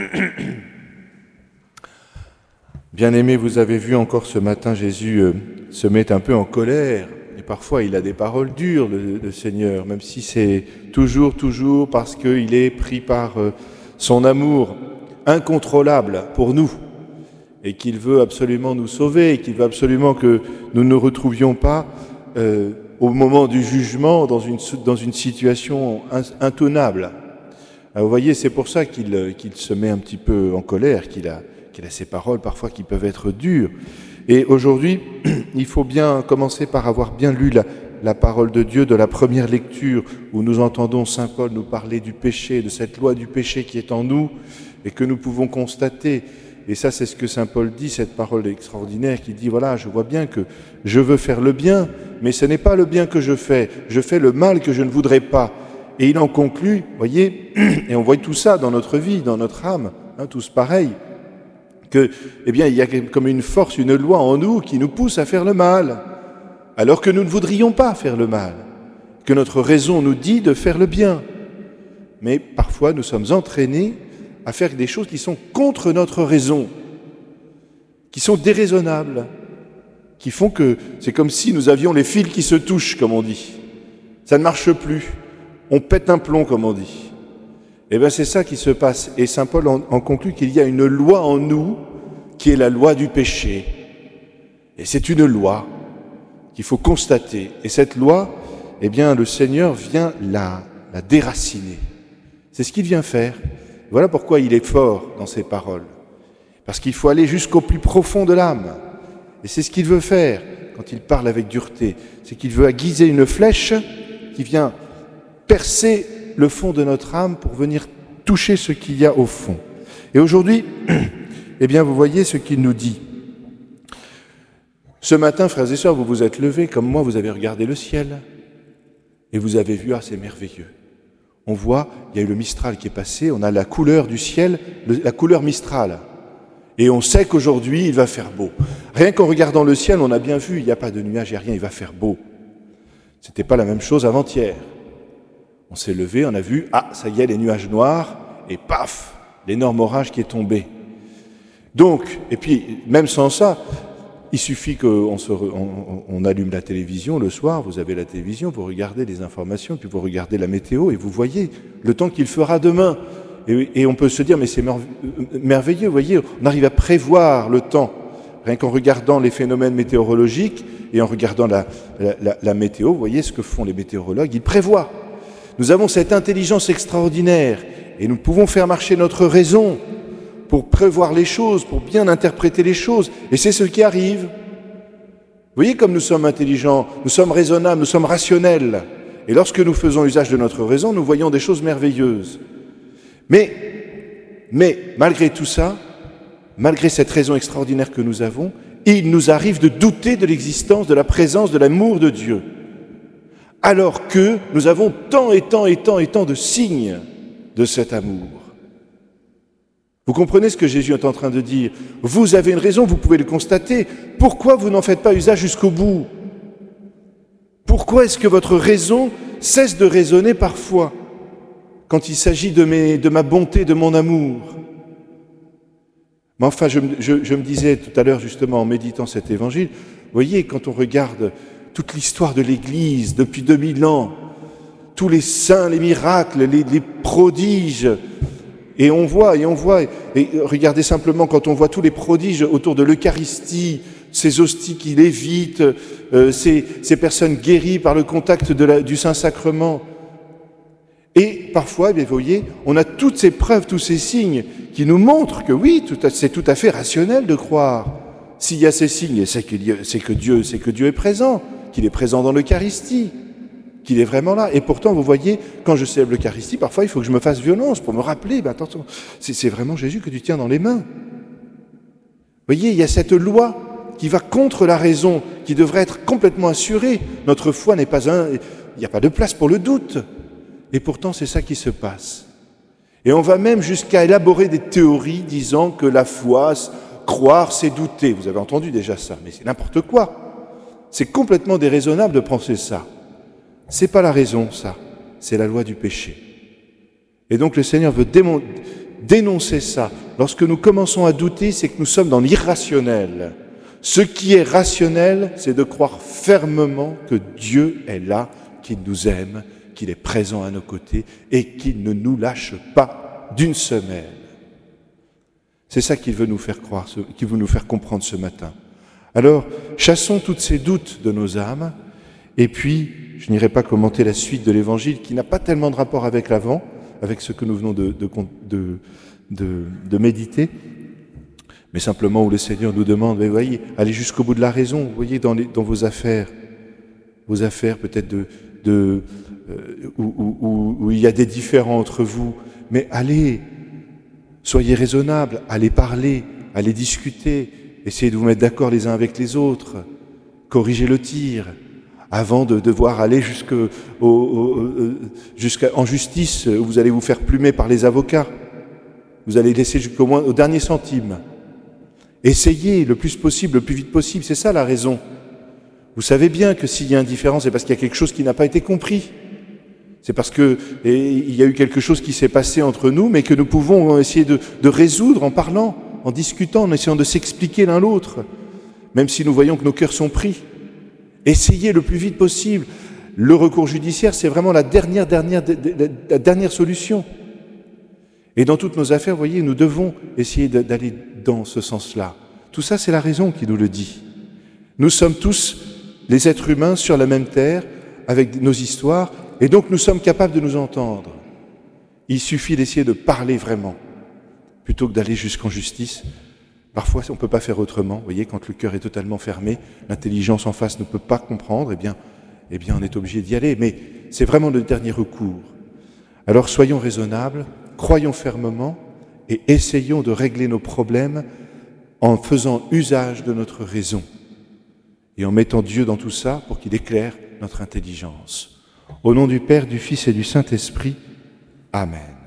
Bien-aimés, vous avez vu encore ce matin, Jésus euh, se met un peu en colère. Et parfois, il a des paroles dures, le, Seigneur, même si c'est toujours, toujours parce qu'il est pris par euh, son amour incontrôlable pour nous et qu'il veut absolument nous sauver et qu'il veut absolument que nous ne retrouvions pas euh, au moment du jugement dans une, dans une situation intenable. Vous voyez, c'est pour ça qu'il se met un petit peu en colère, qu'il a, qu'il a ces paroles parfois qui peuvent être dures. Et aujourd'hui, il faut bien commencer par avoir bien lu la parole de Dieu de la première lecture où nous entendons Saint Paul nous parler du péché, de cette loi du péché qui est en nous et que nous pouvons constater. Et ça, c'est ce que Saint Paul dit, cette parole extraordinaire qui dit, voilà, je vois bien que je veux faire le bien, mais ce n'est pas le bien que je fais, je fais le mal que je ne voudrais pas. Et il en conclut, voyez, et on voit tout ça dans notre vie, dans notre âme, hein, tous pareils, que, eh bien, il y a comme une force, une loi en nous qui nous pousse à faire le mal, alors que nous ne voudrions pas faire le mal, que notre raison nous dit de faire le bien. Mais parfois, nous sommes entraînés à faire des choses qui sont contre notre raison, qui sont déraisonnables, qui font que c'est comme si nous avions les fils qui se touchent, comme on dit. Ça ne marche plus. On pète un plomb, comme on dit. Eh bien, c'est ça qui se passe. Et Saint Paul en, conclut qu'il y a une loi en nous qui est la loi du péché. Et c'est une loi qu'il faut constater. Et cette loi, eh bien, le Seigneur vient la, la déraciner. C'est ce qu'il vient faire. Voilà pourquoi il est fort dans ses paroles. Parce qu'il faut aller jusqu'au plus profond de l'âme. Et c'est ce qu'il veut faire quand il parle avec dureté. C'est qu'il veut aiguiser une flèche qui vient percer le fond de notre âme pour venir toucher ce qu'il y a au fond. Et aujourd'hui, eh bien, vous voyez ce qu'il nous dit. Ce matin, frères et sœurs, vous vous êtes levés, comme moi, vous avez regardé le ciel, et vous avez vu, ah, c'est merveilleux. On voit, il y a eu le Mistral qui est passé, on a la couleur du ciel, la couleur Mistral. Et on sait qu'aujourd'hui, il va faire beau. Rien qu'en regardant le ciel, on a bien vu, il n'y a pas de nuages, il n'y a rien, il va faire beau. C'était pas la même chose avant-hier. On s'est levé, on a vu, ah, ça y est, les nuages noirs, et paf, l'énorme orage qui est tombé. Donc, et puis, même sans ça, il suffit qu'on on, allume la télévision le soir, vous avez la télévision, vous regardez les informations, puis vous regardez la météo, et vous voyez le temps qu'il fera demain. Et, on peut se dire, mais c'est merveilleux, vous voyez, on arrive à prévoir le temps, rien qu'en regardant les phénomènes météorologiques et en regardant la météo, vous voyez ce que font les météorologues, ils prévoient. Nous avons cette intelligence extraordinaire et nous pouvons faire marcher notre raison pour prévoir les choses, pour bien interpréter les choses. Et c'est ce qui arrive. Vous voyez comme nous sommes intelligents, nous sommes raisonnables, nous sommes rationnels. Et lorsque nous faisons usage de notre raison, nous voyons des choses merveilleuses. Mais, mais malgré tout ça, malgré cette raison extraordinaire que nous avons, il nous arrive de douter de l'existence, de la présence, de l'amour de Dieu alors que nous avons tant et tant et tant et tant de signes de cet amour. Vous comprenez ce que Jésus est en train de dire? Vous avez une raison, vous pouvez le constater. Pourquoi vous n'en faites pas usage jusqu'au bout? Pourquoi est-ce que votre raison cesse de raisonner parfois quand il s'agit de, ma bonté, de mon amour? Mais enfin, je, me disais tout à l'heure justement en méditant cet évangile, voyez, quand on regarde toute l'histoire de l'Église depuis 2000 ans, tous les saints, les miracles, les, prodiges. Et on voit, et on voit, et regardez simplement quand on voit tous les prodiges autour de l'Eucharistie, ces hosties qui lévitent, euh, ces, personnes guéries par le contact du Saint-Sacrement. Et parfois, eh vous voyez, on a toutes ces preuves, tous ces signes qui nous montrent que oui, c'est tout à fait rationnel de croire. S'il y a ces signes, c'est que, Dieu est présent qu'il est présent dans l'Eucharistie, qu'il est vraiment là. Et pourtant, vous voyez, quand je célèbre l'Eucharistie, parfois il faut que je me fasse violence pour me rappeler, ben, attention, c'est vraiment Jésus que tu tiens dans les mains. Vous voyez, il y a cette loi qui va contre la raison, qui devrait être complètement assurée. Notre foi n'est pas un... Il n'y a pas de place pour le doute. Et pourtant, c'est ça qui se passe. Et on va même jusqu'à élaborer des théories disant que la foi, croire, c'est douter. Vous avez entendu déjà ça, mais c'est n'importe quoi. C'est complètement déraisonnable de penser ça. C'est pas la raison, ça. C'est la loi du péché. Et donc le Seigneur veut dénoncer ça. Lorsque nous commençons à douter, c'est que nous sommes dans l'irrationnel. Ce qui est rationnel, c'est de croire fermement que Dieu est là, qu'il nous aime, qu'il est présent à nos côtés et qu'il ne nous lâche pas d'une semaine. C'est ça qu'il veut nous faire croire, qu'il veut nous faire comprendre ce matin. Alors, chassons toutes ces doutes de nos âmes, et puis, je n'irai pas commenter la suite de l'évangile qui n'a pas tellement de rapport avec l'avant, avec ce que nous venons de, méditer, mais simplement où le Seigneur nous demande, voyez, allez jusqu'au bout de la raison, vous voyez, dans, vos affaires, vos affaires peut-être de, euh, où, où, il y a des différends entre vous, mais allez, soyez raisonnables, allez parler, allez discuter, essayez de vous mettre d'accord les uns avec les autres, corrigez le tir, avant de devoir aller jusqu'en euh, justice où vous allez vous faire plumer par les avocats. Vous allez laisser jusqu'au moins au dernier centime. Essayez le plus possible, le plus vite possible, c'est ça la raison. Vous savez bien que s'il y a un différent, c'est parce qu'il y a quelque chose qui n'a pas été compris. C'est parce qu'il y a eu quelque chose qui s'est passé entre nous, mais que nous pouvons essayer de résoudre en parlant, en discutant, en essayant de s'expliquer l'un l'autre, même si nous voyons que nos cœurs sont pris. Essayez le plus vite possible. Le recours judiciaire, c'est vraiment la dernière, solution. Et dans toutes nos affaires, vous voyez, nous devons essayer d'aller dans ce sens-là. Tout ça, c'est la raison qui nous le dit. Nous sommes tous les êtres humains sur la même terre, avec nos histoires, et donc nous sommes capables de nous entendre. Il suffit d'essayer de parler vraiment, plutôt que d'aller jusqu'en justice Parfois, on ne peut pas faire autrement. Vous voyez, quand le cœur est totalement fermé, l'intelligence en face ne peut pas comprendre, eh bien, eh bien on est obligé d'y aller. Mais c'est vraiment le dernier recours. Alors soyons raisonnables, croyons fermement et essayons de régler nos problèmes en faisant usage de notre raison et en mettant Dieu dans tout ça pour qu'il éclaire notre intelligence. Au nom du Père, du Fils et du Saint-Esprit, Amen.